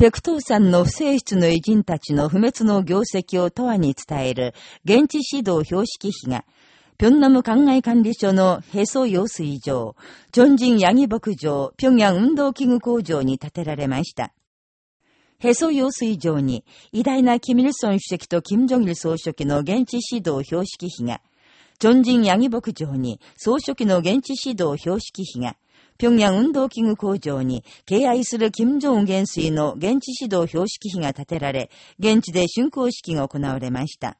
ペクトー山の不正室の偉人たちの不滅の業績を永遠に伝える現地指導標識碑が、ピョンナム灌漑管理所のヘソ用水場、チョンジンヤギ牧場、ピョンヤン運動器具工場に建てられました。ヘソ用水場に、偉大なキミルソン主席とキム・ジョギル総書記の現地指導標識碑が、チョンジンヤギ牧場に総書記の現地指導標識碑が、平壌運動器具工場に敬愛する金正恩元帥の現地指導標識碑が建てられ、現地で竣工式が行われました。